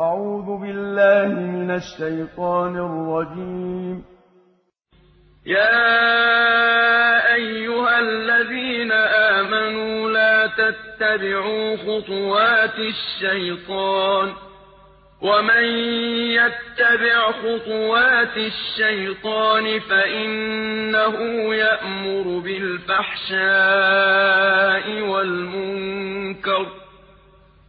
أعوذ بالله من الشيطان الرجيم. يا أيها الذين آمنوا لا تتبعوا خطوات الشيطان ومن يتبع خطوات الشيطان فإنه يأمر بالفحشاء والمنكر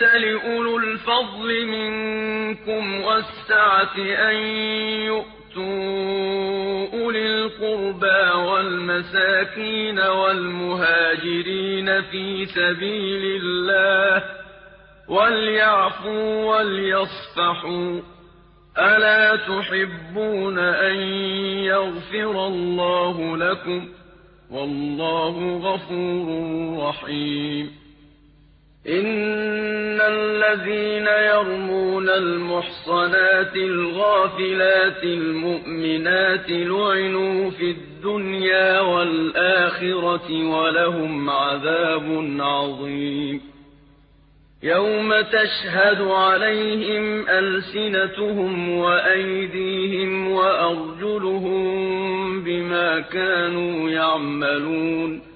يَأْتَلِ أُولُو الْفَضْلِ مِنكُمْ وَالسَّعَةِ أَن يُؤْتُوا أُولِي الْقُرْبَىٰ وَالْمَسَاكِينَ وَالْمُهَاجِرِينَ فِي سَبِيلِ اللَّهِ وَلْيَعْفُوا وَلْيَصْفَحُوا ۗ أَلَا تُحِبُّونَ أَن يَغْفِرَ اللَّهُ لَكُمْ ۗ وَاللَّهُ غَفُورٌ رَّحِيمٌ الَّذِينَ يَرْمُونَ الْمُحْصَنَاتِ الْغَافِلَاتِ الْمُؤْمِنَاتِ لُعِنُوا فِي الدُّنْيَا وَالْآخِرَةِ وَلَهُمْ عَذَابٌ عَظِيمٌ. يَوْمَ تَشْهَدُ عَلَيْهِمْ أَلْسِنَتُهُمْ وَأَيْدِيهِمْ وَأَرْجُلُهُم بِمَا كَانُوا يَعْمَلُونَ.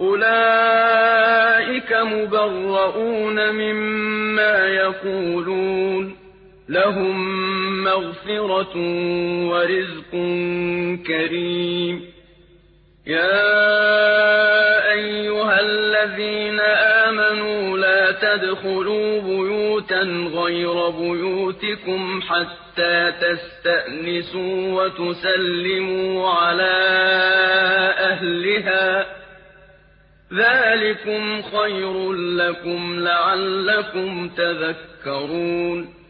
أُولَٰئِكَ مُبَرَّءُونَ مِمَّا يَقُولُونَ ۖ. لَهُم مَّغْفِرَةٌ وَرِزْقٌ كَرِيمٌ. يَا أَيُّهَا الَّذِينَ آمَنُوا لَا تَدْخُلُوا بُيُوتًا غَيْرَ بُيُوتِكُمْ حَتَّىٰ تَسْتَأْنِسُوا وَتُسَلِّمُوا عَلَىٰ أَهْلِهَا ۚ. ذَٰلِكُمْ خَيْرٌ لَّكُمْ لَعَلَّكُمْ تَذَكَّرُونَ